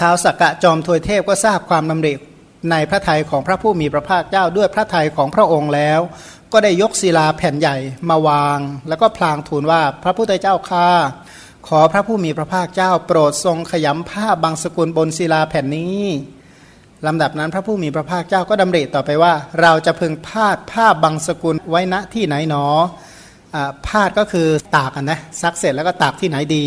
ท้าวสักกะจอมทวยเทพก็ทราบความดำริในพระทัยของพระผู้มีพระภาคเจ้าด้วยพระทัยของพระองค์แล้ว ก็ได้ยกศิลาแผ่นใหญ่มาวาง แล้วก็พลางทูลว่าพระพุทธเจ้าข้าขอพระผู้มีพระภาคเจ้า โปรดทรงขยำผ้าบางสกุลบนศิลาแผ่นนี้ลำดับนั้นพระผู้มีพระภาคเจ้าก็ดำริต่อไปว่า เราจะพึงพาดผ้าบางสกุลไว้ณที่ไหนหนอพาดก็คือตากนะซักเสร็จแล้วก็ตากที่ไหนดี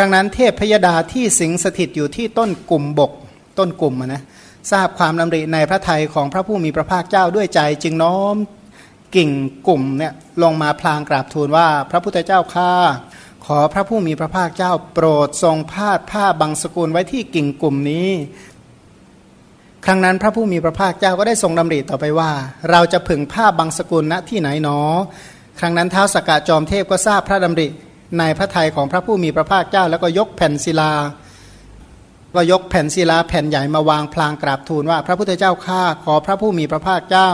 ครั้งนั้นเทพพยดาที่สิงสถิตอยู่ที่ต้นกลุ่มบกต้นกลุ่มนะทราบความดำริในพระทัยของพระผู้มีพระภาคเจ้าด้วยใจ จึงน้อมกิ่งกลุ่มเนี่ยลงมาพลางกราบทูลว่า พระพุทธเจ้าข้าขอพระผู้มีพระภาคเจ้าโปรดทรงพาดผ้าบางสกุลไว้ที่กิ่งกลุ่มนี้ ครั้งนั้นพระผู้มีพระภาคเจ้าก็ได้ทรงดำริต่อไปว่า เราจะผึ่งผ้าบางสกุลณที่ไหนหนอ ครั้งนั้นเท้าสกกะจอมเทพก็ทราบพระดำริ ในพระทัยของพระผู้มีพระภาคเจ้า แล้วก็ยกแผ่นศิลา ก็ยกแผ่นศิลาแผ่นใหญ่มาวางพลางกราบทูลว่า พระพุทธเจ้าข้าขอพระผู้มีพระภาคเจ้า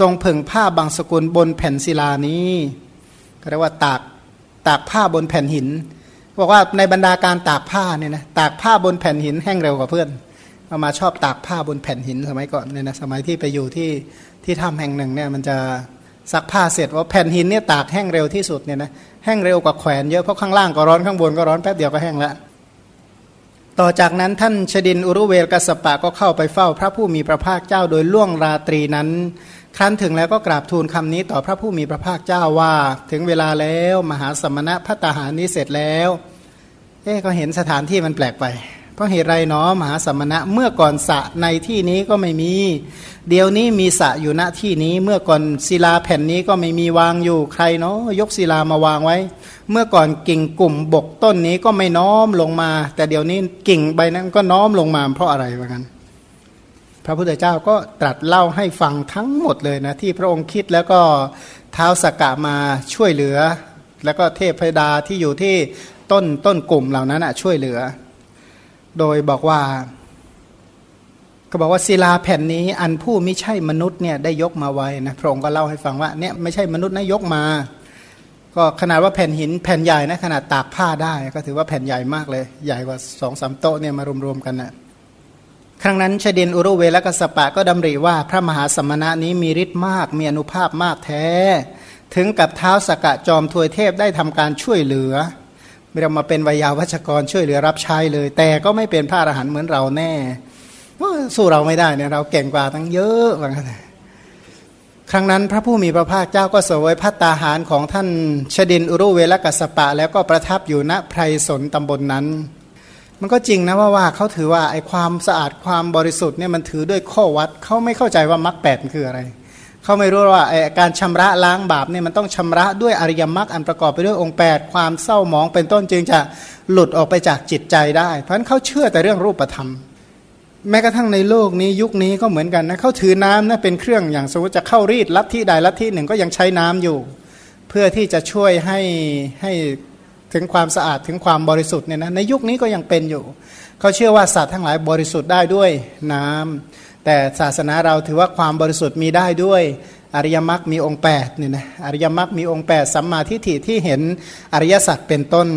ทรงผึ่งผ้าบางสกุลบนแผ่นศิลานี้ก็เรียกว่าตากตากผ้าบนแผ่นหินบอกว่าในบรรดาการตากผ้าเนี่ยนะตากผ้าบนแผ่นหินแห้งเร็วกว่าเพื่อนมามาชอบตากผ้าบนแผ่นหินสมัยก่อนเนี่ยนะสมัยที่ไปอยู่ที่ที่ถ้ำแห่งหนึ่งเนี่ยมันจะ ซักผ้าเสร็จว่าแผ่นหินเนี่ยตากแห้งเร็วที่สุดเนี่ยนะแห้งเร็วกว่าแขวนเยอะเพราะข้างล่างก็ร้อนข้างบนก็ร้อนแป๊บเดียวก็แห้งล้วต่อจากนั้นท่านชดินอุรุเวลกัสปะก็เข้าไปเฝ้าพระผู้มีพระภาคเจ้าโดยล่วงราตรีนั้น ครั้นถึงแล้วก็กราบทูลคำนี้ต่อพระผู้มีพระภาคเจ้าว่า ถึงเวลาแล้วมหาสมณะพัตหานี้เสร็จแล้ว เอ๊ก็เห็นสถานที่มันแปลกไป เพราะเหตุไรเนาะมหาสมณะเมื่อก่อนสะในที่นี้ก็ไม่มี เดี๋ยวนี้มีสะอยู่ณที่นี้ เมื่อก่อนศิลาแผ่นนี้ก็ไม่มีวางอยู่ใครเนาะยกศิลามาวางไว้ เมื่อก่อนกิ่งกลุ่มบกต้นนี้ก็ไม่น้อมลงมา แต่เดี๋ยวนี้กิ่งใบนั้นก็น้อมลงมาเพราะอะไรวะกันพระพุทธเจ้าก็ตรัสเล่าให้ฟังทั้งหมดเลยนะที่พระองค์คิดแล้วก็เท้าสกกะมาช่วยเหลือ แล้วก็เทพดาที่อยู่ที่ต้นต้นกลุ่มเหล่านั้นช่วยเหลือ โดยบอกว่า ก็บอกว่าศิลาแผ่นนี้ อันผู้ไม่ใช่มนุษย์เนี่ยได้ยกมาไว้นะพระองค์ก็เล่าให้ฟังว่าเนี่ยไม่ใช่มนุษย์นะยกมา ก็ขนาดว่าแผ่นหินแผ่นใหญ่นะขนาดตากผ้าได้ ก็ถือว่าแผ่นใหญ่มากเลย ใหญ่กว่าสองสามโต๊ะเนี่ยมารวมๆกันนะครั้งนั้นชดินอุรุเวลกสปะก็ดำริว่าพระมหาสมณะนี้มีฤทธิ์มาก มีอนุภาพมากแท้ ถึงกับเท้าสกะจอมทวยเทพได้ทำการช่วยเหลือ ไม่เรามาเป็นวิยาวัชกรช่วยเหลือรับใช้เลย แต่ก็ไม่เป็นพระอรหันต์เหมือนเราแน่สู้เราไม่ได้เนี่ยเราเก่งกว่าทั้งเยอะว่างั้นครั้งนั้นพระผู้มีพระภาคเจ้าก็เสวยพัตตาหารของท่านชดินอุรุเวลกัสปะ แล้วก็ประทับอยู่ณไพรสนตำบลนนั้น มันก็จริงนะว่าว่าเขาถือว่าไอ้ความสะอาดความบริสุทธิ์เนี่ยมันถือด้วยข้อวัดเขาไม่เข้าใจว่ามรรคแปดคืออะไร เขาไม่รู้ว่าการชำระล้างบาปเนี่ยมันต้องชำระด้วยอริยมรรคอันประกอบไปด้วยองค์ 8 ความเศร้าหมองเป็นต้นจึงจะหลุดออกไปจากจิตใจได้ เพราะฉะนั้นเขาเชื่อแต่เรื่องรูปธรรม แม้กระทั่งในโลกนี้ยุคนี้ก็เหมือนกันนะเขาถือน้ำนะเป็นเครื่องอย่างสมมติจะเข้ารีดลัทธิใดลัทธิหนึ่งก็ยังใช้น้ำอยู่ เพื่อที่จะช่วยให้ให้ถึงความสะอาดถึงความบริสุทธิ์เนี่ยนะในยุคนี้ก็ยังเป็นอยู่ เขาเชื่อว่าสัตว์ทั้งหลายบริสุทธิ์ได้ด้วยน้ำ แต่ศาสนาเราถือว่าความบริสุทธิ์มีได้ด้วยอริยมรรคมีองค์8เนี่ยนะอริยมรรคมีองค์ 8 สัมมาทิฏฐิที่เห็นอริยสัจเป็นต้น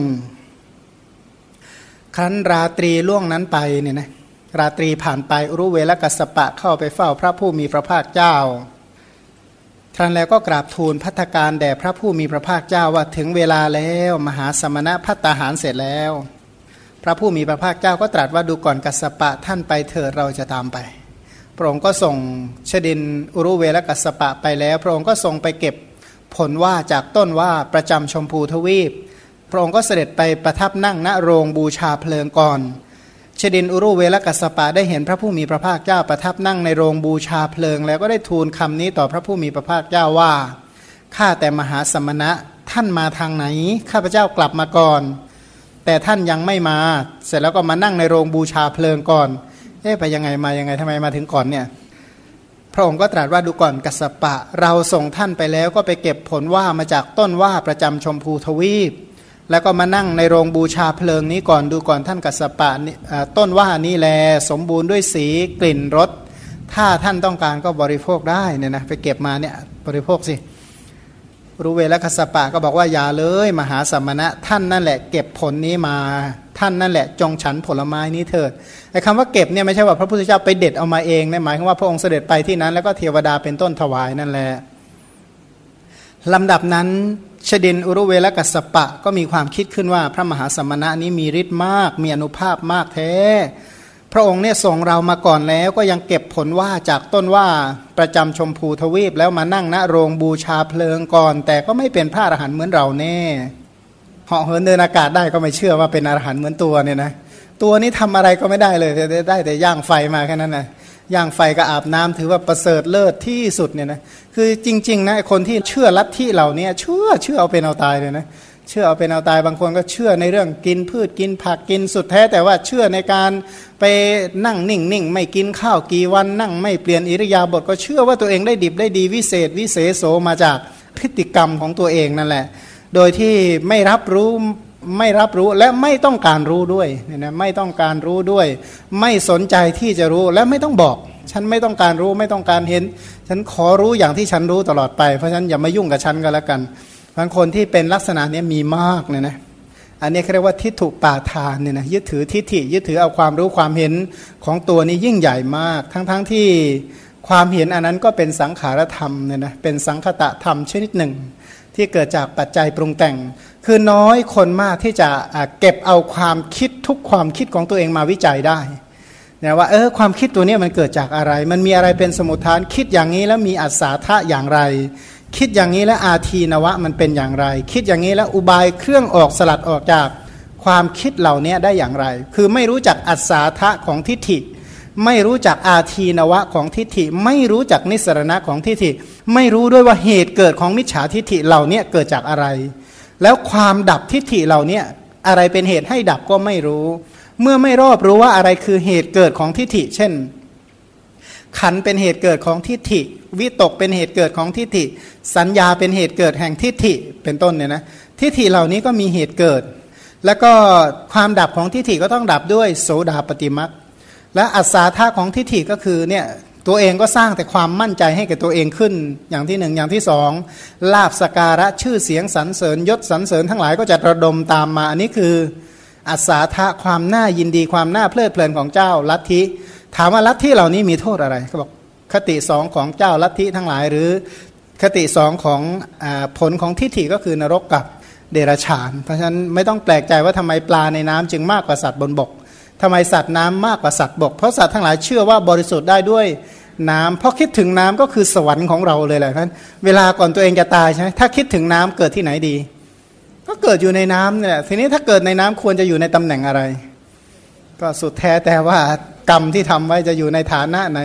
ครั้นราตรีล่วงนั้นไปเนี่ยนะราตรีผ่านไปรู้เวลกัสปะเข้าไปเฝ้าพระผู้มีพระภาคเจ้าครั้นแล้วก็กราบทูลพัฒการแด่พระผู้มีพระภาคเจ้าว่าถึงเวลาแล้วมหาสมณะพัตาหารเสร็จแล้ว พระผู้มีพระภาคเจ้าก็ตรัสว่าดูก่อนกัสปะท่านไปเถิดเราจะตามไป ระองค์ก็ส่งชดินอุรุเวลกัสปะไปแล้ว พระองค์ก็ทรงไปเก็บผลว่าจากต้นว่าประจำชมพูทวีป พระองค์ก็เสด็จไปประทับนั่งณโรงบูชาเพลิงก่อนชดินอุรุเวลกัสปะได้เห็นพระผู้มีพระภาคเจ้าประทับนั่งในโรงบูชาเพลิง แล้วก็ได้ทูลคำนี้ต่อพระผู้มีพระภาคเจ้าว่าข้าแต่มหาสมณะท่านมาทางไหน ข้าพเจ้ากลับมาก่อน แต่ท่านยังไม่มา เสร็จแล้วก็มานั่งในโรงบูชาเพลิงก่อน เอ๊ะไปยังไงมายังไงทำไมมาถึงก่อนเนี่ยพระองค์ก็ตรัสว่าดูก่อนกัสปะ เราส่งท่านไปแล้วก็ไปเก็บผลว่ามาจากต้นว่าประจำชมพูทวีป แล้วก็มานั่งในโรงบูชาเพลิงนี้ก่อนดูก่อนท่านกัสปะต้นว่านี้แลสมบูรณ์ด้วยสีกลิ่นรสถ้าท่านต้องการก็บริโภคได้เนี่ยนะไปเก็บมาเนี่ยบริโภคสิ รู้เวลกัสปะก็บอกว่าอย่าเลยมหาสมณะ ท่านนั่นแหละเก็บผลนี้มา ท่านนั่นแหละจงฉันผลไม้นี้เถิดไอ้คำว่าเก็บเนี่ยไม่ใช่ว่าพระพุทธเจ้าไปเด็ดเอามาเองนะหมายถึงว่าพระองค์เสด็จไปที่นั้น แล้วก็เทวดาเป็นต้นถวายนั่นแหละลำดับนั้นชดินอุรุเวลกัสปะก็มีความคิดขึ้นว่าพระมหาสมณะนี้มีฤทธิ์มาก มีอนุภาพมากแท้ พระองค์เนี่ยส่งเรามาก่อนแล้วก็ยังเก็บผลว่าจากต้นว่าประจำชมพูทวีปแล้วมานั่งณโรงบูชาเพลิงก่อน แต่ก็ไม่เป็นพระอรหันต์เหมือนเราแน่เหาะเหินเดินอากาศได้ก็ไม่เชื่อว่าเป็นอรหันต์เหมือนตัวเนี่ยนะตัวนี้ทำอะไรก็ไม่ได้เลยได้แต่ย่างไฟมาแค่นั้นนะย่างไฟกับอาบน้ำถือว่าประเสริฐเลิศที่สุดเนี่ยนะคือจริงๆนะคนที่เชื่อลัทธิเหล่านี้เชื่อเชื่อเอาเป็นเอาตายเลยนะ เชื่อเอาเป็นเอาตายบางคนก็เชื่อในเรื่องกินพืชกินผักกินสุดแท้ แต่ว่าเชื่อในการไปนั่งนิ่งนิ่งไม่กินข้าวกี่วันนั่งไม่เปลี่ยนอิริยาบถก็เชื่อว่าตัวเองได้ดิบได้ดีวิเศษ วิเศษโสมาจากพฤติกรรมของตัวเองนั่นแหละ โดยที่ไม่รับรู้ไม่รับรู้และไม่ต้องการรู้ด้วยเนี่ยนะไม่ต้องการรู้ด้วย ไม่สนใจที่จะรู้และไม่ต้องบอก ฉันไม่ต้องการรู้ไม่ต้องการเห็น ฉันขอรู้อย่างที่ฉันรู้ตลอดไปเพราะฉะนั้นอย่ามายุ่งกับฉันก็แล้วกัน บางคนที่เป็นลักษณะนี้มีมากเนี่ยนะอันนี้เรียกว่าทิฏฐุปาทานเนี่ยนะยึดถือทิฏฐิยึดถือเอาความรู้ความเห็นของตัวนี้ยิ่งใหญ่มาก ทั้งๆทที่ความเห็นอันนั้นก็เป็นสังขารธรรมเนี่ยนะเป็นสังคตะธรรมชนิดหนึ่ง ที่เกิดจากปัจจัยปรุงแต่ง คือน้อยคนมากที่จะเก็บเอาความคิดทุกความคิดของตัวเองมาวิจัยได้เนี่ยว่าเออความคิดตัวนี้มันเกิดจากอะไร มันมีอะไรเป็นสมุทฐานคิดอย่างนี้แล้วมีอัศาธะอย่างไร คิดอย่างนี้แล้วอาทีนวะมันเป็นอย่างไร คิดอย่างนี้แล้วอุบายเครื่องออกสลัดออกจากความคิดเหล่านี้ได้อย่างไร คือไม่รู้จักอัศาธะของทิฏฐิ ไม่รู้จักอาทีนวะของทิฏฐิ ไม่รู้จักนิสรณะของทิฏฐิ ไม่รู้ด้วยว่าเหตุเกิดของมิจฉาทิฏฐิเหล่านี้เกิดจากอะไร แล้วความดับทิฏฐิเหล่านี้อะไรเป็นเหตุให้ดับก็ไม่รู้ เมื่อไม่รอบรู้ว่าอะไรคือเหตุเกิดของทิฏฐิ เช่น ขันเป็นเหตุเกิดของทิฏฐิ วิตกเป็นเหตุเกิดของทิฏฐิ สัญญาเป็นเหตุเกิดแห่งทิฏฐิเป็นต้นเนี่ยนะทิฏฐิเหล่านี้ก็มีเหตุเกิด แล้วก็ความดับของทิฏฐิก็ต้องดับด้วยโสดาปฏิมักและอัศาธาของทิฏฐิก็คือเนี่ยตัวเองก็สร้างแต่ความมั่นใจให้แก่ตัวเองขึ้น อย่างที่หนึ่งอย่างที่สองลาบสการะชื่อเสียงสรรเสริญยศสรรเสริญทั้งหลายก็จะระดมตามมา อันนี้คืออาสาทะความน่ายินดีความน่าเพลิดเพลินของเจ้าลัทธิ ถามว่าลัทธิเหล่านี้มีโทษอะไรเขาบอกคติสองของเจ้าลัทธิทั้งหลายหรือคติสองของอผลของทิฏฐิก็คือนรกกับเดรัจฉาน เพราะฉะนั้นไม่ต้องแปลกใจว่าทำไมปลาในน้ำจึงมากกว่าสัตว์บนบกทำไมสัตว์น้ำมากกว่าสัตว์บก เพราะสัตว์ทั้งหลายเชื่อว่าบริสุทธิ์ได้ด้วยน้ำเพราะคิดถึงน้ำก็คือสวรรค์ของเราเลยแหละท่านเวลาก่อนตัวเองจะตายใช่ไหมถ้าคิดถึงน้ำเกิดที่ไหนดี ก็เกิดอยู่ในน้ำเนี่ยทีนี้ถ้าเกิดในน้ำควรจะอยู่ในตำแหน่งอะไร ก็สุดแท้แต่ว่ากรรมที่ทำไว้จะอยู่ในฐานะไหน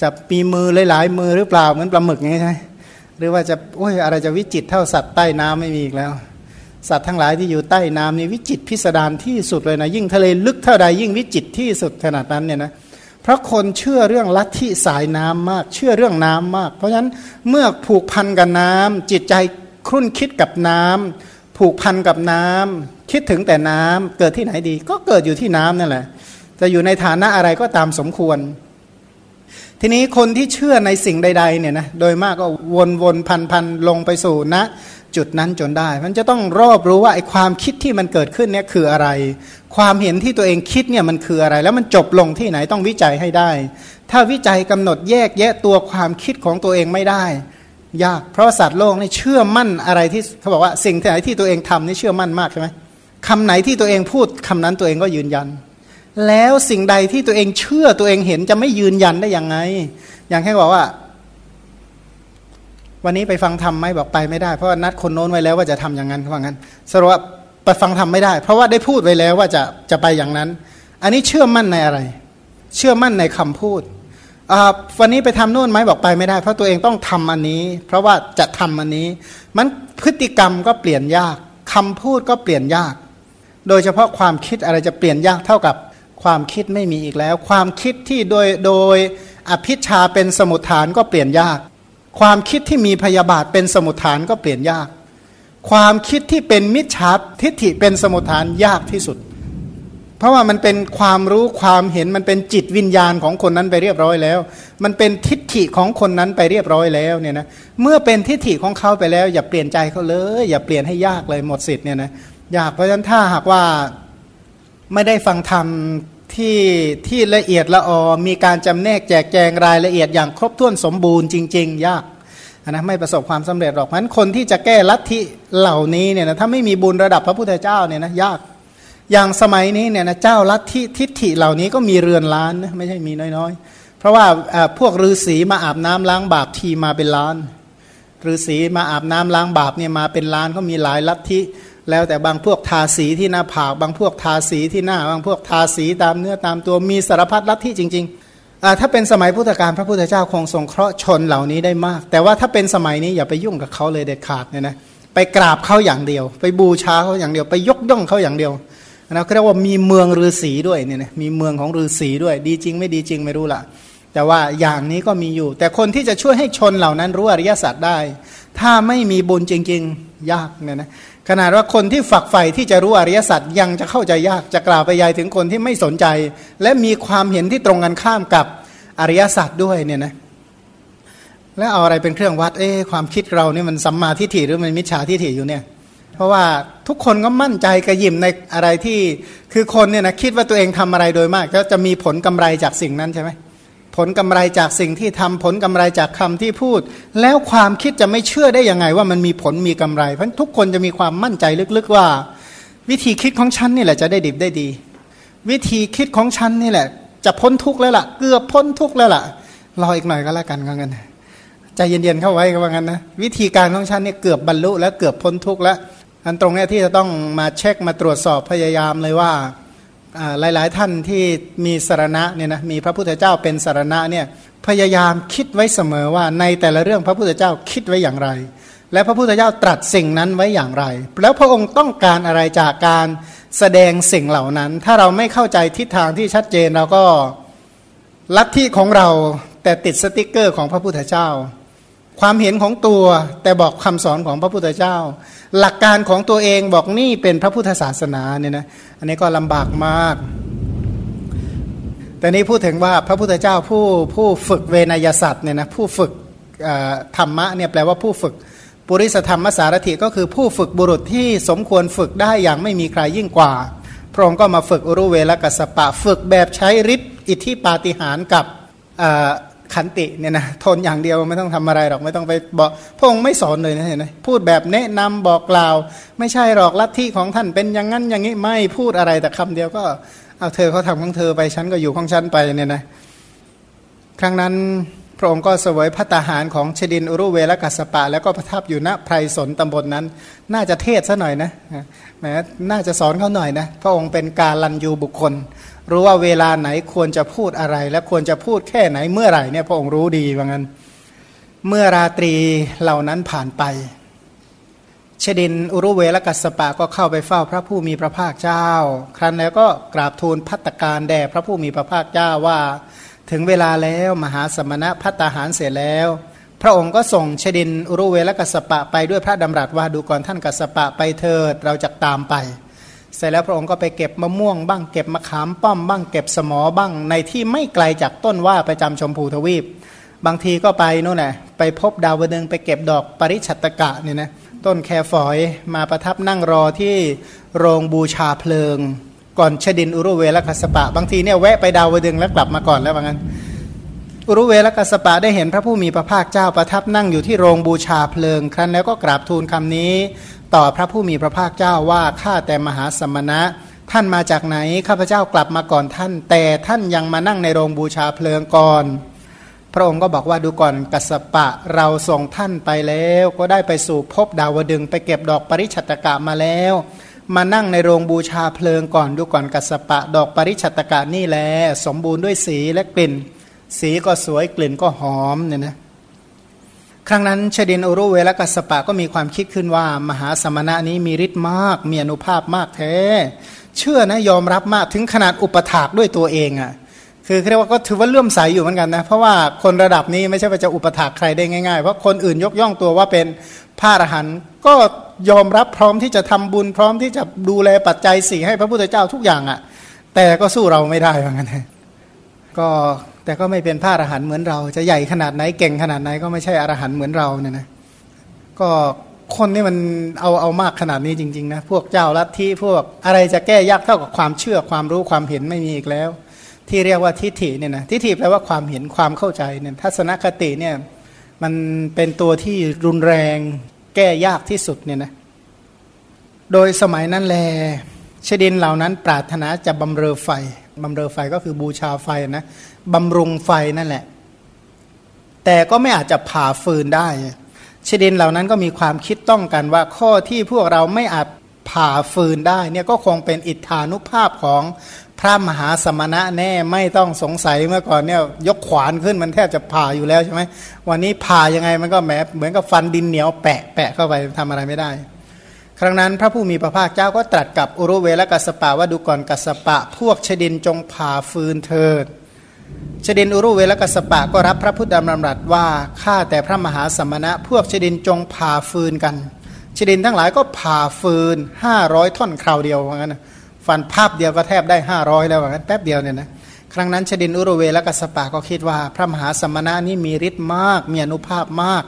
จะมีมือหลายๆมือหรือเปล่าเหมือนปลาหมึกไงใช่หรือว่าจะโอ้ยอะไรจะวิจิตเท่าสัตว์ใต้น้ำไม่มีอีกแล้ว สัตว์ทั้งหลายที่อยู่ใต้น้ำนี่วิจิตพิสดารที่สุดเลยนะยิ่งทะเลลึกเท่าใดยิ่งวิจิตที่สุดขนาดนั้นเนี่ยนะเพราะคนเชื่อเรื่องลัทธิสายน้ำมาก เชื่อเรื่องน้ำมาก เพราะฉะนั้นเมื่อผูกพันกับน้ำจิตใจครุ่นคิดกับน้ำ ผูกพันกับน้ำคิดถึงแต่น้ำเกิดที่ไหนดี ก็เกิดอยู่ที่น้ำนั่นแหละ จะอยู่ในฐานะอะไรก็ตามสมควร ทีนี้คนที่เชื่อในสิ่งใดๆเนี่ยนะโดยมากก็วนวนพันพันลงไปสู่นะจุดนั้นจนได้ มันจะต้องรอบรู้ว่าไอ้ความคิดที่มันเกิดขึ้นเนี่ยคืออะไร ความเห็นที่ตัวเองคิดเนี่ยมันคืออะไร แล้วมันจบลงที่ไหนต้องวิจัยให้ได้ ถ้าวิจัยกำหนดแยกแยะตัวความคิดของตัวเองไม่ได้ ยาก เพราะสัตว์โลกนี่เชื่อมั่นอะไรที่เขาบอกว่าสิ่งไหนที่ตัวเองทำนี่เชื่อมั่นมากใช่ไหมคำไหนที่ตัวเองพูดคำนั้นตัวเองก็ยืนยัน แล้วสิ่งใดที่ตัวเองเชื่อตัวเองเห็นจะไม่ยืนยันได้ยังไง อย่างแค่บอกว่า วันนี้ไปฟังธรรมไหมบอกไปไม่ได้เพราะนัดคนโน้นไว้แล้วว่าจะทำอย่างนั้นว่างั้นสรุปว่าไปฟังธรรมไม่ได้ เพราะว่าได้พูดไว้แล้วว่าจะจะไปอย่างนั้น อันนี้เชื่อมั่นในอะไร เชื่อมั่นในคำพูด วันนี้ไปทำโน่นไหมบอกไปไม่ได้ เพราะตัวเองต้องทำอันนี้ เพราะว่าจะทำอันนี้ มันพฤติกรรมก็เปลี่ยนยากคำพูดก็เปลี่ยนยาก โดยเฉพาะความคิดอะไรจะเปลี่ยนยากเท่ากับความคิดไม่มีอีกแล้ว ความคิดที่โดยโดยอภิชาเป็นสมุทฐานก็เปลี่ยนยาก ความคิดที่มีพยาบาทเป็นสมุทฐานก็เปลี่ยนยาก ความคิดที่เป็นมิจฉาทิฏฐิเป็นสมุทฐานยากที่สุด เพราะว่ามันเป็นความรู้ความเห็นมันเป็นจิตวิญญาณของคนนั้นไปเรียบร้อยแล้ว มันเป็นทิฏฐิของคนนั้นไปเรียบร้อยแล้วเนี่ยนะเมื่อเป็นทิฏฐิของเขาไปแล้ว อย่าเปลี่ยนใจเขาเลย อย่าเปลี่ยนให้ยากเลยหมดสิทธิ์เนี่ยนะยากเพราะฉะนั้นถ้าหากว่าไม่ได้ฟังธรรมที่ที่ละเอียดละออมีการจำแนกแจกแจงรายละเอียดอย่างครบถ้วนสมบูรณ์จริง ๆ ยากนะไม่ประสบความสำเร็จหรอกเพราะฉะนั้นคนที่จะแก้ลัทธิเหล่านี้เนี่ยนะถ้าไม่มีบุญระดับพระพุทธเจ้าเนี่ยนะยาก อย่างสมัยนี้เนี่ยนะเจ้าลัทธิทิฏฐิเหล่านี้ก็มีเรือนล้านนะไม่ใช่มีน้อยๆ เพราะว่าพวกฤาษีมาอาบน้ำล้างบาปทีมาเป็นล้านฤาษีมาอาบน้ำล้างบาปเนี่ยมาเป็นล้านก็มีหลายลัทธิ แล้วแต่บางพวกทาสีที่หน้าผากบางพวกทาสีที่หน้า บางพวกทาสีตามเนื้อตามตัวมีสารพัดลัทธิจริงๆถ้าเป็นสมัยพุทธกาลพระพุทธเจ้าคงทรงเคราะห์ชนเหล่านี้ได้มาก แต่ว่าถ้าเป็นสมัยนี้อย่าไปยุ่งกับเขาเลยเด็ดขาดเนี่ยนะไปกราบเขาอย่างเดียว ไปบูชาเขาอย่างเดียว ไปยกย่องเขาอย่างเดียว นะเรียกว่ามีเมืองฤาษีด้วยเนี่ยนะมีเมืองของฤาษีด้วย ดีจริงไม่ดีจริงไม่รู้ละแต่ว่าอย่างนี้ก็มีอยู่ แต่คนที่จะช่วยให้ชนเหล่านั้นรู้อริยสัจได้ ถ้าไม่มีบุญจริง ๆ ยากเนี่ยนะขนาดว่าคนที่ฝักใฝ่ที่จะรู้อริยสัจยังจะเข้าใจยากจะกล่าวไปยายถึงคนที่ไม่สนใจ และมีความเห็นที่ตรงกันข้ามกับอริยสัจด้วยเนี่ยนะแล้วเอาอะไรเป็นเครื่องวัดเอ๊ความคิดเรานี่มันสัมมาทิฏฐิหรือมันมิจฉาทิฏฐิอยู่เนี่ย ราะว่าทุกคนก็มั่นใจกระยิมในอะไรที่คือคนเนี่ยนะคิดว่าตัวเองทำอะไรโดยมาก ก็จะมีผลกำไรจากสิ่งนั้นใช่ไหมผลกำไรจากสิ่งที่ทำผลกำไรจากคำที่พูด แล้วความคิดจะไม่เชื่อได้ยังไง ว่ามันมีผลมีกำไร เพราะทุกคนจะมีความมั่นใจลึกๆว่า วิธีคิดของฉันนี่แหละจะได้ดิบได้ดี วิธีคิดของฉันนี่แหละ จะพ้นทุกข์แล้วล่ะเกือบพ้นทุกข์แล้วล่ะรออีกหน่อยก็แล้วกันก็งั้นใจเย็นๆเข้าไว้ก็ว่างั้นนะวิธีการของฉันเนี่ยเกือบบรรลุแล้วเกือบพ้นทุกข์แล้ว อันตรงนี้ที่จะต้องมาเช็คมาตรวจสอบพยายามเลยว่าหลาย ๆ ท่านที่มีสารณะเนี่ยนะมีพระพุทธเจ้าเป็นสารณะเนี่ยพยายามคิดไว้เสมอว่าในแต่ละเรื่องพระพุทธเจ้าคิดไว้อย่างไร และพระพุทธเจ้าตรัสสิ่งนั้นไว้อย่างไร แล้วพระองค์ต้องการอะไรจากการแสดงสิ่งเหล่านั้น ถ้าเราไม่เข้าใจทิศทางที่ชัดเจนเราก็ลัทธิของเราแต่ติดสติกเกอร์ของพระพุทธเจ้า ความเห็นของตัวแต่บอกคำสอนของพระพุทธเจ้า หลักการของตัวเองบอกนี่เป็นพระพุทธศาสนาเนี่ยนะอันนี้ก็ลำบากมาก แต่นี้พูดถึงว่าพระพุทธเจ้าผู้ผู้ฝึกเวนยสัตว์เนี่ยนะผู้ฝึกธรรมะเนี่ยแปลว่าผู้ฝึกปุริสธรรมสารถิก็คือผู้ฝึกบุรุษที่สมควรฝึกได้อย่างไม่มีใครยิ่งกว่า พระองค์ก็มาฝึกอุรุเวลกัสปะ ฝึกแบบใช้ฤทธิ์อิทธิปาฏิหารกับ ขันติเนี่ยนะทนอย่างเดียวไม่ต้องทำอะไรหรอกไม่ต้องไปบอกพระองค์ไม่สอนเลยนะเห็นไหมพูดแบบแนะนำบอกกล่าว ไม่ใช่หรอกลัทธิของท่านเป็นอย่างนั้นอย่างนี้ไม่พูดอะไรแต่คำเดียวก็เอาเธอเขาทำของเธอไปฉันก็อยู่ของฉันไปเนี่ยนะครั้งนั้นพระองค์ก็เสวยพัตาหารของชดินอุรุเวลกัสปะ แล้วก็ประทับอยู่ณไพรสนตำบลนนั้น น่าจะเทศซะหน่อยนะแหมน่าจะสอนเขาหน่อยนะพระองค์เป็นการลันยูบุคคล รู้ว่าเวลาไหนควรจะพูดอะไร และควรจะพูดแค่ไหนเมื่อไหร่เนี่ยพระองค์รู้ดีว่างั้น เมื่อราตรีเหล่านั้นผ่านไป เชดินอุรุเวลกัสปะก็เข้าไปเฝ้าพระผู้มีพระภาคเจ้า ครั้นแล้วก็กราบทูลพัตการแด่พระผู้มีพระภาคเจ้าว่า ถึงเวลาแล้วมหาสมณะพัตาหารเสร็จแล้วพระองค์ก็ส่งเชดินอุรุเวลกัสปะไปด้วยพระดำรัสว่าดูก่อนท่านกัสปะไปเถิดเราจะตามไป เสร็จแล้วพระองค์ก็ไปเก็บมะม่วงบ้างเก็บมะขามป้อมบ้างเก็บสมอบ้างในที่ไม่ไกลจากต้นว่าไปจำชมพูทวีป บางทีก็ไปโน่นแหละไปพบดาวดึงไปเก็บดอกปริชัตกะเนี่ยนะต้นแคฝอยมาประทับนั่งรอที่โรงบูชาเพลิง ก่อนชดินอุรุเวลกัสปะ บางทีเนี่ยแวะไปดาวดึงแล้วกลับมาก่อนแล้วว่างั้น อุรุเวลกัสปะได้เห็นพระผู้มีพระภาคเจ้าประทับนั่งอยู่ที่โรงบูชาเพลิง ครั้นแล้วก็กราบทูลคำนี้ ต่อพระผู้มีพระภาคเจ้าว่าข้าแต่มหาสมณะ ท่านมาจากไหนข้าพเจ้ากลับมาก่อนท่าน แต่ท่านยังมานั่งในโรงบูชาเพลิงก่อน พระองค์ก็บอกว่าดูก่อนกัสปะเราส่งท่านไปแล้วก็ได้ไปสู่พบดาวดึงไปเก็บดอกปริชัตกะมาแล้ว มานั่งในโรงบูชาเพลิงก่อนดูก่อนกัสปะ ดอกปริชัตกะนี่แหละสมบูรณ์ด้วยสีและกลิ่น สีก็สวยกลิ่นก็หอมเนี่ยนะ ครั้งนั้นชดินอุรุเวลกัสปะก็มีความคิดขึ้นว่า มหาสมณะนี้มีฤทธิ์มาก มีอนุภาพมากแท้ เชื่อนะยอมรับมากถึงขนาดอุปถากด้วยตัวเองอะ่ะคือเรียกว่าก็ถือว่าเลื่อมใสอยู่เหมือนกันนะเพราะว่าคนระดับนี้ไม่ใช่ว่าจะอุปถากใครได้ง่ายๆเพราะคนอื่นยกย่องตัวว่าเป็นพระอรหันต์ก็ยอมรับพร้อมที่จะทำบุญพร้อมที่จะดูแลปัจจัยสี่ให้พระพุทธเจ้าทุกอย่างอะ่ะแต่ก็สู้เราไม่ได้เหมือนกันก็ แต่ก็ไม่เป็นพระอรหันต์เหมือนเรา จะใหญ่ขนาดไหนเก่งขนาดไหนก็ไม่ใช่อรหันต์เหมือนเราเนี่ยนะก็คนนี่มันเอาเอามากขนาดนี้จริงๆนะพวกเจ้าลัทธิพวกอะไรจะแก้ยากเท่ากับความเชื่อความรู้ความเห็นไม่มีอีกแล้ว ที่เรียกว่าทิฏฐิเนี่ยนะทิฏฐิแปลว่าความเห็นความเข้าใจเนี่ยทัศนคติเนี่ยมันเป็นตัวที่รุนแรงแก้ยากที่สุดเนี่ยนะโดยสมัยนั้นแลชดินเหล่านั้นปรารถนาจะบำเรอไฟบำเรอไฟก็คือบูชาไฟนะบำรุงไฟนั่นแหละ แต่ก็ไม่อาจจะผ่าฟืนได้ชดินเหล่านั้นก็มีความคิดต้องกันว่าข้อที่พวกเราไม่อาจผ่าฟืนได้เนี่ยก็คงเป็นอิทธานุภาพของพระมหาสมณะแน่ไม่ต้องสงสัยเมื่อก่อนเนี่ยยกขวานขึ้นมันแทบจะผ่าอยู่แล้วใช่ไหมวันนี้ผ่ายังไงมันก็แหมเหมือนกับฟันดินเหนียวแปะแปะเข้าไปทำอะไรไม่ได้ ครั้งนั้นพระผู้มีพระภาคเจ้าก็ตรัสกับอุรุเวลกัสปะว่าดูก่อนกัสปะ พวกชดินจงผ่าฟืนเถิดชดินอุรุเวลกัสปะก็รับพระพุทธดำรัสว่าข้าแต่พระมหาสมณะ พวกชดินจงผ่าฟืนกันชดินทั้งหลายก็ผ่าฟืนห้าร้อยท่อนคราวเดียวว่างั้นฟันภาพเดียวก็แทบได้ห้าร้อยแล้วว่างั้นแป๊บเดียวเนี่ยนะครั้งนั้นชดินอุรุเวลกัสปะก็คิดว่า พระมหาสมณะนี้มีฤทธิ์มากมีอนุภาพมาก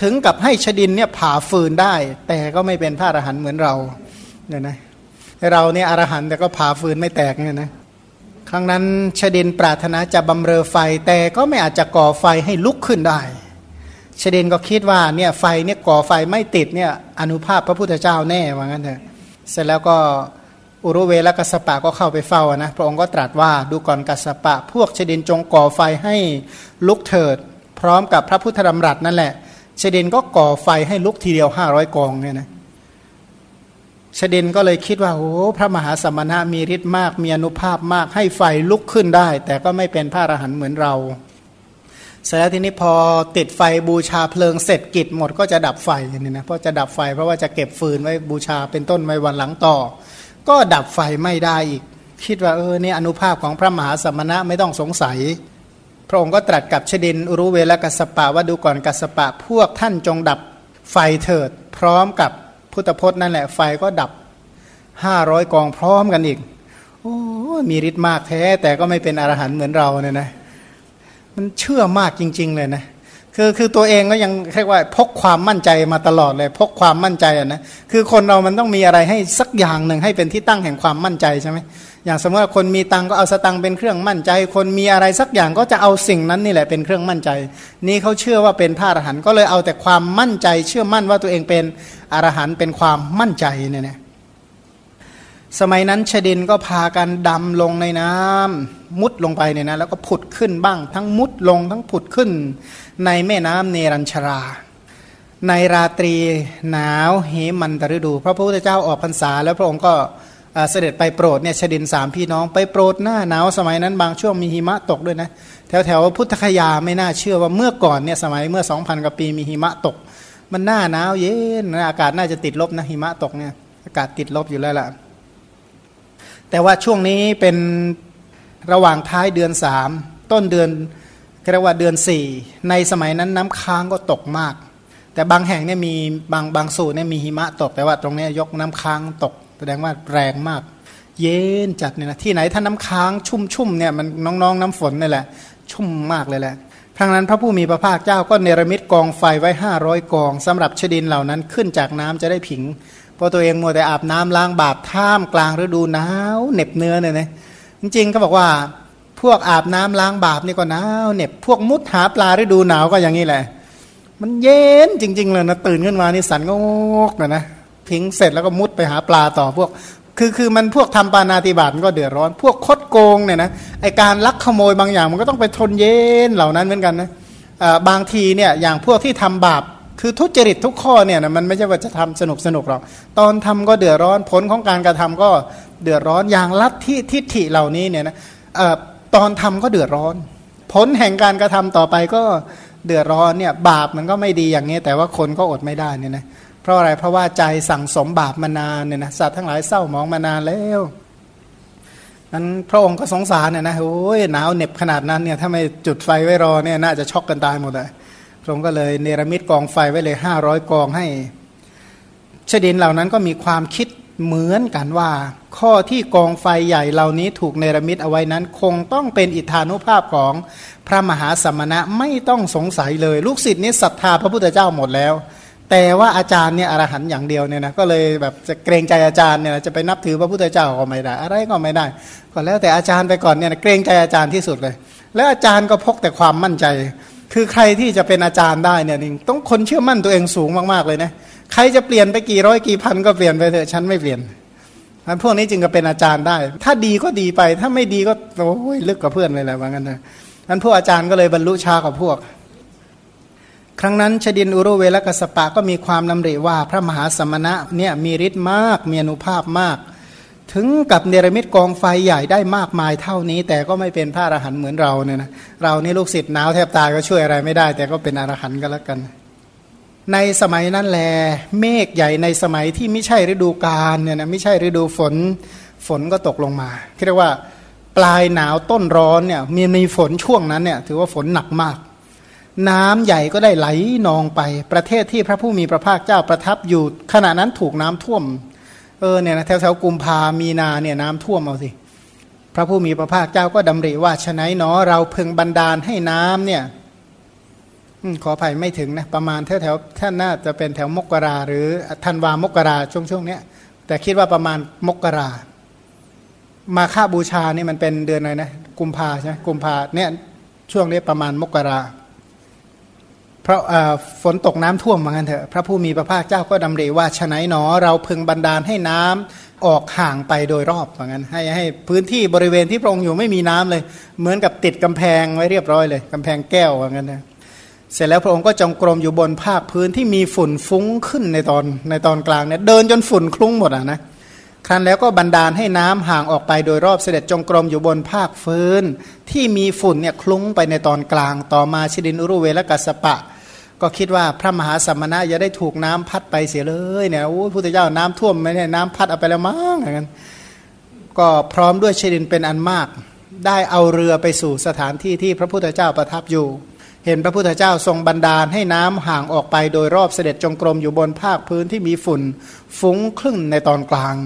ถึงกับให้ชดินเนี่ยผ่าฟืนได้ แต่ก็ไม่เป็นพระอรหันต์เหมือนเราเนี่ยนะเราเนี่ยอรหันต์แต่ก็ผ่าฟืนไม่แตกเนี่ยนะครั้งนั้นชดินปรารถนาจะบำเรอไฟแต่ก็ไม่อาจจะก่อไฟให้ลุกขึ้นได้ชดินก็คิดว่าเนี่ยไฟเนี่ยก่อไฟไม่ติดเนี่ยอนุภาพพระพุทธเจ้าแน่ว่างั้นเถอะเสร็จแล้วก็อุรุเวลกัสปะก็เข้าไปเฝ้านะพระองค์ก็ตรัสว่าดูก่อนกัสปะ พวกชดินจงก่อไฟให้ลุกเถิด พร้อมกับพระพุทธดำรัสนั่นแหละ ชดินก็ก่อไฟให้ลุกทีเดียวห้าร้อยกองเนี่ยนะชดินก็เลยคิดว่าโอ้พระมหาสมณะมีฤทธิ์มาก มีอนุภาพมากให้ไฟลุกขึ้นได้ แต่ก็ไม่เป็นพระอรหันต์เหมือนเรา เสร็จแล้วทีนี้พอติดไฟบูชาเพลิงเสร็จกิจหมดก็จะดับไฟนี่นะเพราะจะดับไฟเพราะว่าจะเก็บฟืนไว้บูชาเป็นต้นไว้วันหลังต่อ ก็ดับไฟไม่ได้อีก คิดว่าเออเนี่ยอนุภาพของพระมหาสมณะไม่ต้องสงสัย พระองค์ก็ตรัสกับชดินอุรุเวลกัสปะว่าดูก่อนกัสปะพวกท่านจงดับไฟเถิด พร้อมกับพุทธพจน์นั่นแหละไฟก็ดับห้าร้อยกองพร้อมกันอีกโอ้มีฤทธิ์มากแท้ แต่ก็ไม่เป็นอรหันต์เหมือนเราเนี่ยนะ มันเชื่อมากจริง ๆ เลยนะคือคือตัวเองก็ยังเรียกว่าพกความมั่นใจมาตลอดเลย พกความมั่นใจอะนะคือคนเรามันต้องมีอะไรให้สักอย่างหนึ่งให้เป็นที่ตั้งแห่งความมั่นใจใช่ไหม อย่างสมมติว่าคนมีตังก็เอาสตังเป็นเครื่องมั่นใจ คนมีอะไรสักอย่างก็จะเอาสิ่งนั้นนี่แหละเป็นเครื่องมั่นใจ นี่เขาเชื่อว่าเป็นพระอรหันต์ก็เลยเอาแต่ความมั่นใจ เชื่อมั่นว่าตัวเองเป็นอรหันต์เป็นความมั่นใจเนี่ยนะสมัยนั้นชดินก็พากันดำลงในน้ำมุดลงไปเนี่ยนะแล้วก็ผุดขึ้นบ้าง ทั้งมุดลงทั้งผุดขึ้น ในแม่น้ำเนรัญชรา ในราตรีหนาวเหมันตฤดู พระพุทธเจ้าออกพรรษาแล้วพระองค์ก็ เสด็จไปโปรดเนี่ยชดินสามพี่น้องไปโปรดหน้าหนาวสมัยนั้นบางช่วงมีหิมะตกด้วยนะแถวแถวพุทธคยาไม่น่าเชื่อว่าเมื่อก่อนเนี่ยสมัยเมื่อ 2,000 กว่าปีมีหิมะตก มันหน้าหนาวเย็นอากาศน่าจะติดลบนะหิมะตกเนี่ยอากาศติดลบอยู่แล้วล่ะ แต่ว่าช่วงนี้เป็นระหว่างท้ายเดือนสามต้นเดือนเรียกว่าเดือนสี่ในสมัยนั้นน้ำค้างก็ตกมาก แต่บางแห่งเนี่ยมีบางบางสูตรเนี่ยมีหิมะตกแต่ว่าตรงนี้ยกน้ำค้างตก แสดงว่าแรงมาก เย็นจัดเนี่ยนะที่ไหนถ้าน้ำค้างชุ่มๆเนี่ยมันน้องๆ น้ำฝนนี่แหละ ชุ่มมากเลยแหละทางนั้นพระผู้มีพระภาคเจ้าก็เนรมิตกองไฟไว้ห้าร้อยกองสำหรับชดินเหล่านั้นขึ้นจากน้ำจะได้ผิงพราะตัวเองมัวแต่อาบน้ำล้างบาปท่ามกลางฤดูหนาวเหน็บเนื้อเนี่ยนะจริงๆก็บอกว่าพวกอาบน้ำล้างบาปนี่ก็หนาวเหน็บพวกมุดหาปลาฤดูหนาวก็อย่างนี้แหละ มันเย็นจริง ๆ เลยนะตื่นขึ้นมานี่สันงกนะนะ ทิ้งเสร็จแล้วก็มุดไปหาปลาต่อพวก คือคือมันพวกทำปานาติบาตมันก็เดือดร้อน พวกคดโกงเนี่ยนะไอการลักขโมยบางอย่างมันก็ต้องไปทนเย็นเหล่านั้นเหมือนกันนะบางทีเนี่ยอย่างพวกที่ทำบาปคือทุจริตทุกข้อเนี่ยนะมันไม่ใช่ว่าจะทำสนุกสนุกหรอกตอนทำก็เดือดร้อนผลของการกระทำก็เดือดร้อนอย่างลัทธิทิฏฐิเหล่านี้เนี่ยนะตอนทำก็เดือดร้อน ผลแห่งการกระทำต่อไปก็เดือดร้อนเนี่ยบาปมันก็ไม่ดีอย่างนี้ แต่ว่าคนก็อดไม่ได้เนี่ยนะ เพราะอะไรเพราะว่าใจสั่งสมบาปมานานเนี่ยนะสัตว์ทั้งหลายเศร้าหมองมานานแล้วนั้นพระองค์ก็สงสารเนี่ยนะโอ้ยหนาวเหน็บขนาดนั้นเนี่ยถ้าไม่จุดไฟไว้รอเนี่ยน่าจะช็อกกันตายหมดเลยพระองค์ก็เลยเนรมิตกองไฟไว้เลยห้าร้อยกองให้ชดินเหล่านั้นก็มีความคิดเหมือนกันว่า ข้อที่กองไฟใหญ่เหล่านี้ถูกเนรมิตเอาไว้นั้น คงต้องเป็นอิทธานุภาพของพระมหาสมณะไม่ต้องสงสัยเลย ลูกศิษย์นี้ศรัทธาพระพุทธเจ้าหมดแล้ว แต่ว่าอาจารย์เนี่ยอรหันต์อย่างเดียวเนี่ยนะก็เลยแบบจะเกรงใจอาจารย์เนี่ยจะไปนับถือพระพุทธเจ้าก็ไม่ได้ อะไรก็ไม่ได้ ก็แล้วแต่อาจารย์ไปก่อนเนี่ยเกรงใจอาจารย์ที่สุดเลย แล้วอาจารย์ก็พกแต่ความมั่นใจ คือใครที่จะเป็นอาจารย์ได้เนี่ยต้องคนเชื่อมั่นตัวเองสูงมากๆเลยนะใครจะเปลี่ยนไปกี่ร้อยกี่พันก็เปลี่ยนไปเถอะฉันไม่เปลี่ยนมันพวกนี้จึงจะเป็นอาจารย์ได้ ถ้าดีก็ดีไป ถ้าไม่ดีก็โอ้ยลึกกว่าเพื่อนเลยแหละว่างั้นนะนั้นพวกอาจารย์ก็เลยบรรลุช้ากว่าพวก ครั้งนั้นชดินอุรุเวลกัสปะก็มีความนำริว่าพระมหาสมณะเนี่ยมีฤทธิ์มากมีอนุภาพมาก ถึงกับเนรมิตกองไฟใหญ่ได้มากมายเท่านี้ แต่ก็ไม่เป็นพระอรหันต์เหมือนเราเนี่ยนะเรานี่ลูกศิษย์หนาวแทบตายก็ช่วยอะไรไม่ได้ แต่ก็เป็นอรหันต์ก็แล้วกัน ในสมัยนั้นแลเมฆใหญ่ในสมัยที่ไม่ใช่ฤดูกาลเนี่ยนะไม่ใช่ฤดูฝนฝนก็ตกลงมาเรียกว่าปลายหนาวต้นร้อนเนี่ยมีมีฝนช่วงนั้นเนี่ยถือว่าฝนหนักมาก น้ำใหญ่ก็ได้ไหลนองไป ประเทศที่พระผู้มีพระภาคเจ้าประทับอยู่ ขณะนั้นถูกน้ำท่วม เออเนี่ยนะแถวแถวกุมภามีนาเนี่ยน้ำท่วมเอาสิ พระผู้มีพระภาคเจ้าก็ดำริว่าฉะนั้นเนาะเราเพึงบันดาลให้น้ำเนี่ยขออภัยไม่ถึงนะ ประมาณแถวแถวท่านน่าจะเป็นแถวมกราหรือธันวามกราช่วงช่วงนี้ย แต่คิดว่าประมาณมกรามาค่าบูชานี่มันเป็นเดือนอะไรนะ กุมภาใช่ไหมกุมภาเนี่ยช่วงนี้ประมาณมกรา เพราะฝนตกน้ำท่วมเหมือนกันเถอะพระผู้มีพระภาคเจ้าก็ดำริว่าฉนัยหนอ เราพึงบันดาลให้น้ำออกห่างไปโดยรอบเหมือนกันให้ให้พื้นที่บริเวณที่พระองค์อยู่ไม่มีน้ำเลย เหมือนกับติดกำแพงไว้เรียบร้อยเลยกำแพงแก้วเหมือนกันนะเสร็จแล้วพระองค์ก็จงกรมอยู่บนภาคพื้นที่มีฝุ่นฟุ้งขึ้นในตอนในตอนกลางเนี่ยเดินจนฝุ่นคลุ้งหมดอะนะ ครั้นแล้วก็บันดาลให้น้ำห่างออกไปโดยรอบเสด็จจงกรมอยู่บนภาคฟื้น ที่มีฝุ่นเนี่ยคลุ้งไปในตอนกลาง ต่อมาชิดินอุรุเวลกัสปะ ก็คิดว่าพระมหาสัมมณะจะได้ถูกน้ำพัดไปเสียเลยเนี่ยโอ้พุทธเจ้าน้ำท่วมไม่ใช่น้ำพัดเอาไปแล้วมั้งอย่างนั้นก็พร้อมด้วยชิดินเป็นอันมาก ได้เอาเรือไปสู่สถานที่ที่พระพุทธเจ้าประทับอยู่ เห็นพระพุทธเจ้าทรงบันดาลให้น้ำห่างออกไปโดยรอบเสด็จจงกรมอยู่บนภาคพื้นที่มีฝุ่น ฟุ้งครึ่งในตอนกลาง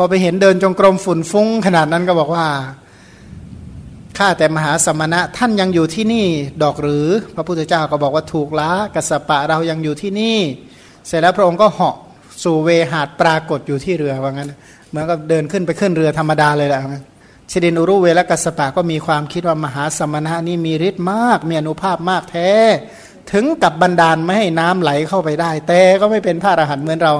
พอไปเห็นเดินจงกรมฝุ่นฟุ้ง ขนาดนั้นก็บอกว่าข้าแต่มหาสมณะท่านยังอยู่ที่นี่ดอกหรือ พระพุทธเจ้าก็บอกว่าถูกละกัสปะเรายังอยู่ที่นี่ เสร็จแล้วพระองค์ก็เหาะสู่เวหาดปรากฏอยู่ที่เรือว่างั้นเหมือนกับเดินขึ้นไปขึ้นเรือธรรมดาเลยแหละชดินอุรุเวลกัสปะก็มีความคิดว่ามหาสมณะนี่มีฤทธิ์มาก มีอนุภาพมากแท้ ถึงกับบันดาลไม่ให้น้ำไหลเข้าไปได้ แต่ก็ไม่เป็นพระอรหันต์เหมือนเรา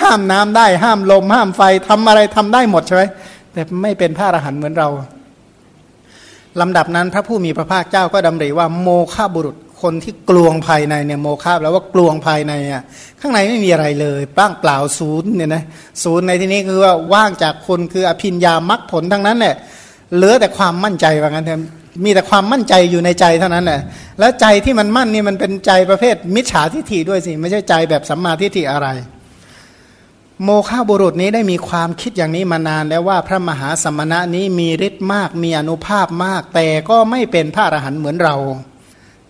ห้ามน้ำได้ ห้ามลม ห้ามไฟทำอะไรทำได้หมดใช่ไหมแต่ไม่เป็นพระอรหันต์เหมือนเราลำดับนั้นพระผู้มีพระภาคเจ้าก็ดำริว่าโมฆะบุรุษคนที่กลวงภายในเนี่ยโมฆะแล้วว่ากลวงภายในอะข้างในไม่มีอะไรเลยป้างเปล่าศูนย์เนี่ยนะศูนย์ในที่นี้คือว่าว่างจากคนคืออภินยามรรคผลทั้งนั้นแหละเหลือแต่ความมั่นใจว่างั้นเถอะ มีแต่ความมั่นใจอยู่ในใจเท่านั้นแหละแล้วใจที่มันมั่นนี่มันเป็นใจประเภทมิจฉาทิฏฐิด้วยสิ ไม่ใช่ใจแบบสัมมาทิฏฐิอะไร โมฆะบุรุษนี้ได้มีความคิดอย่างนี้มานานแล้วว่าพระมหาสมณะนี้มีฤทธิ์มาก มีอนุภาพมาก แต่ก็ไม่เป็นพระอรหันต์เหมือนเรา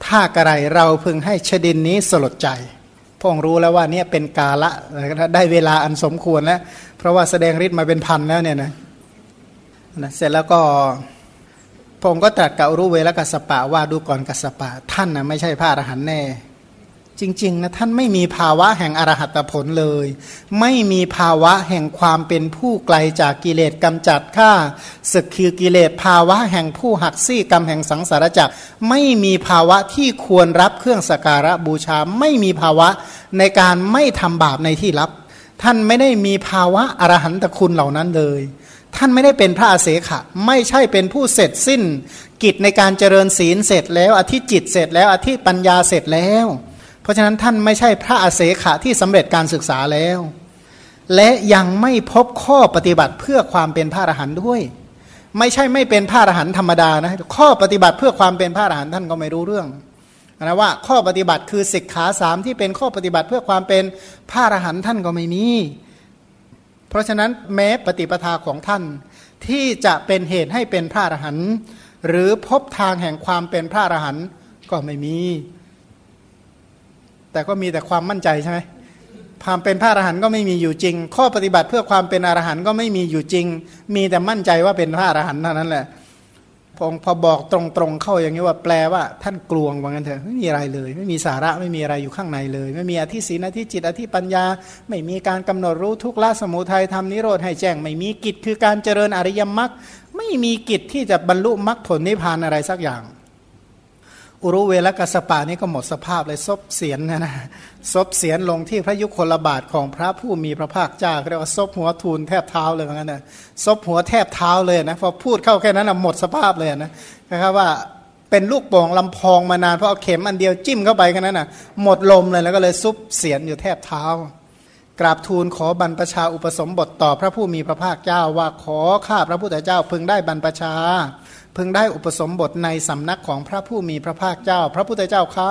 ถ้ากระไรเราพึงให้ชดินนี้สลดใจพงรู้แล้วว่าเนี่ยเป็นกาละได้เวลาอันสมควรแล้ว เพราะว่าแสดงฤทธิ์มาเป็นพันแล้วเนี่ยนะนะเสร็จแล้วก็ พงก็ตรัสกับรู้เวลกัสปะว่าดูก่อนกัสปะ ท่านนะไม่ใช่พระอรหันต์แน่ จริง ๆ นะ ท่านไม่มีภาวะแห่งอรหัตผลเลย ไม่มีภาวะแห่งความเป็นผู้ไกลจากกิเลสกำจัดข้าศึกคือกิเลสภาวะแห่งผู้หักซี่กรรมแห่งสังสารจักรไม่มีภาวะที่ควรรับเครื่องสการะบูชา ไม่มีภาวะในการไม่ทำบาปในที่ลับ ท่านไม่ได้มีภาวะอรหันตคุณเหล่านั้นเลย ท่านไม่ได้เป็นพระอาเสขะ ไม่ใช่เป็นผู้เสร็จสิ้น กิจในการเจริญศีลเสร็จแล้ว อธิจิตเสร็จแล้ว อธิปัญญาเสร็จแล้ว เพราะฉะนั้นท่านไม่ใช่พระอาเสขะที่สำเร็จการศึกษาแล้ว และยังไม่พบข้อปฏิบัติเพื่อความเป็นพระอรหันต์ด้วย ไม่ใช่ไม่เป็นพระอรหันต์ธรรมดานะข้อปฏิบัติเพื่อความเป็นพระอรหันต์ท่านก็ไม่รู้เรื่องนะว่าข้อปฏิบัติคือสิกขาสามที่เป็นข้อปฏิบัติเพื่อความเป็นพระอรหันต์ท่านก็ไม่มี เพราะฉะนั้นแม้ปฏิปทาของท่าน ที่จะเป็นเหตุให้เป็นพระอรหันต์หรือพบทางแห่งความเป็นพระอรหันต์ก็ไม่มี แต่ก็มีแต่ความมั่นใจใช่ไหมความเป็นพระอรหันต์ก็ไม่มีอยู่จริง ข้อปฏิบัติเพื่อความเป็นอรหันต์ก็ไม่มีอยู่จริง มีแต่มั่นใจว่าเป็นพระอรหันต์เท่านั้นแหละ พองพอบอกตรงๆเข้าอย่างนี้ว่าแปลว่าท่านกลวงว่างั้นเถอะไม่มีอะไรเลย ไม่มีสาระไม่มีอะไรอยู่ข้างในเลย ไม่มีอธิศีนอธิจิตอธิปัญญา ไม่มีการกำหนดรู้ทุกละสมุทัยทำนิโรธให้แจ้ง ไม่มีกิจคือการเจริญอริยมรรคไม่มีกิจที่จะบรรลุมรรคผลนิพพานอะไรสักอย่าง อุรุเวลกัสปะนี่ก็หมดสภาพเลยซบเสียนนะนะซบเสียนลงที่พระยุคลบาทของพระผู้มีพระภาคเจ้าเรียกว่าซบหัวทูลแทบเท้าเลยเหมือนกันนะซบหัวแทบเท้าเลยนะพอพูดเข้าแค่นั้นนะหมดสภาพเลยนะนะครับว่าเป็นลูกโป่งลำพองมานานเพราะเอาเข็มอันเดียวจิ้มเข้าไปกันนั้นนะหมดลมเลยแล้วก็เลยซุบเสียนอยู่แทบเท้า กราบทูลขอบรรพชาอุปสมบทต่อพระผู้มีพระภาคเจ้าว่าขอข้าพระพุทธเจ้าพึงได้บรรพชา พึงได้อุปสมบทในสำนักของพระผู้มีพระภาคเจ้า พระพุทธเจ้าข้า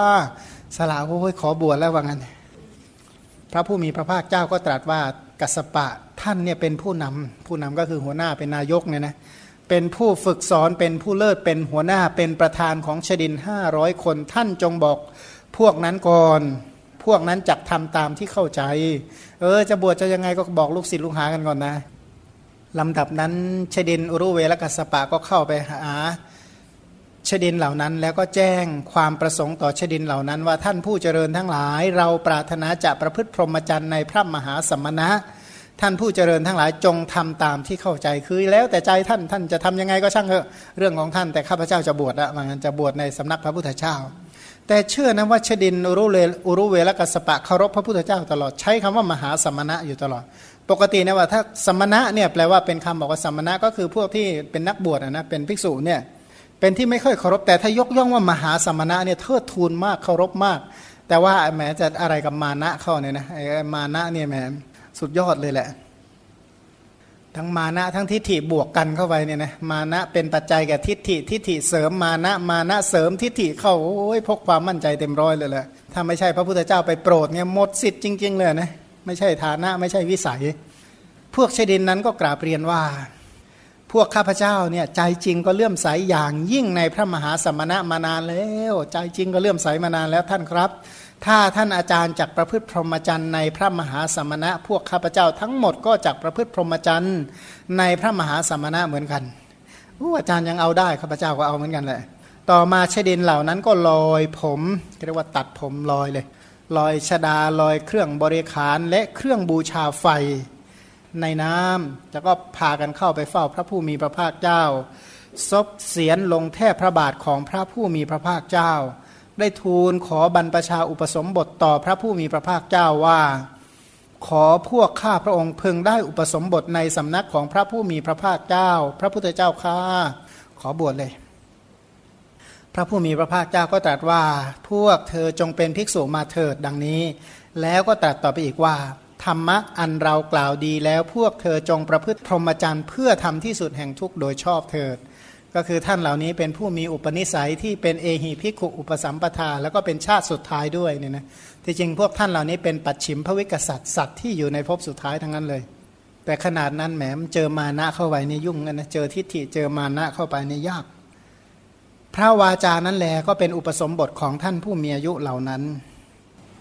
สละโอ้ยขอบวชแล้วว่างั้น พระผู้มีพระภาคเจ้าก็ตรัสว่ากัสปะท่านเนี่ยเป็นผู้นำผู้นำก็คือหัวหน้าเป็นนายกเนี่ยนะเป็นผู้ฝึกสอนเป็นผู้เลิศเป็นหัวหน้าเป็นประธานของชดินห้าร้อยคน ท่านจงบอกพวกนั้นก่อน พวกนั้นจักทำตามที่เข้าใจ เออจะบวชจะยังไงก็บอกลูกศิษย์ลูกหากันก่อนนะ ลำดับนั้นชดินอุรุเวลกัสปะก็เข้าไปหาชดินเหล่านั้น แล้วก็แจ้งความประสงค์ต่อชดินเหล่านั้น ว่าท่านผู้เจริญทั้งหลาย เราปรารถนาจะประพฤติพรหมจรรย์ในพระมหาสมณะ ท่านผู้เจริญทั้งหลายจงทำตามที่เข้าใจคือแล้วแต่ใจท่านท่านจะทำยังไงก็ช่างเถอะเรื่องของท่านแต่ข้าพเจ้าจะบวชละว่างั้นจะบวชในสำนักพระพุทธเจ้า แต่เชื่อนะว่าชดินอุรุเลอุรุเวลกัสปะเคารพพระพุทธเจ้าตลอดใช้คำว่ามหาสมณะอยู่ตลอด ปกตินะว่าถ้าสมณะเนี่ยแปลว่าเป็นคำบอกว่าสมณะก็คือพวกที่เป็นนักบวชนะเป็นภิกษุเนี่ยเป็นที่ไม่ค่อยเคารพแต่ถ้ายกย่องว่ามหาสมณะเนี่ยเทิดทูนมากเคารพมาก แต่ว่าแหมจะอะไรกับมานะเข้าเนี่ยนะไอ้มานะเนี่ยแหมสุดยอดเลยแหละ ทั้งมานะทั้งทิฏฐิบวกกันเข้าไปเนี่ยนะมานะเป็นปัจจัยแก่ทิฏฐิทิฏฐิเสริมมานะมานะเสริมทิฏฐิเข้าโอ้ยพกความมั่นใจเต็มร้อยเลยแหละถ้าไม่ใช่พระพุทธเจ้าไปโปรดเนี่ยหมดสิทธิ์จริง ๆ เลยนะ ไม่ใช่ฐานะไม่ใช่วิสัย พวกเชดินนั้นก็กราบเรียนว่า พวกข้าพเจ้าเนี่ยใจจริงก็เลื่อมใสอย่างยิ่งในพระมหาสมณะมานานแล้ว ใจจริงก็เลื่อมใสมานานแล้วท่านครับ ถ้าท่านอาจารย์จักประพฤติพรหมจรรย์ในพระมหาสมณะ พวกข้าพเจ้าทั้งหมดก็จักประพฤติพรหมจรรย์ในพระมหาสมณะเหมือนกันอู้อาจารย์ยังเอาได้ข้าพเจ้าก็เอาเหมือนกันแหละ ต่อมาเชดินเหล่านั้นก็ลอยผมเรียกว่าตัดผมลอยเลย ลอยชดาลอยเครื่องบริขารและเครื่องบูชาไฟในน้ำแล้วก็พากันเข้าไปเฝ้าพระผู้มีพระภาคเจ้า ซบเสียนลงแทบพระบาทของพระผู้มีพระภาคเจ้า ได้ทูลขอบรรพชาอุปสมบทต่อพระผู้มีพระภาคเจ้าว่า ขอพวกข้าพระองค์พึงได้อุปสมบทในสำนักของพระผู้มีพระภาคเจ้า พระพุทธเจ้าข้าขอบวชเลย พระผู้มีพระภาคเจ้าก็ตรัสว่า พวกเธอจงเป็นภิกษุมาเถิดดังนี้ แล้วก็ตรัสต่อไปอีกว่า ธรรมะอันเรากล่าวดีแล้วพวกเธอจงประพฤติพรหมจรรย์เพื่อทำที่สุดแห่งทุกโดยชอบเถิด ก็คือท่านเหล่านี้เป็นผู้มีอุปนิสัยที่เป็นเอหิพิขุอุปสัมปทา แล้วก็เป็นชาติสุดท้ายด้วยเนี่ยนะที่จริงพวกท่านเหล่านี้เป็นปัจฉิมพวิกษัตริย์สัตว์ที่อยู่ในภพสุดท้ายทั้งนั้นเลย แต่ขนาดนั้นแหมเจอมานะเข้าไปนี่ยุ่งกันนะเจอทิฏฐิเจอมานะเข้าไปนี่ยาก พระวาจานั้นแลก็เป็นอุปสมบทของท่านผู้มีอายุเหล่านั้น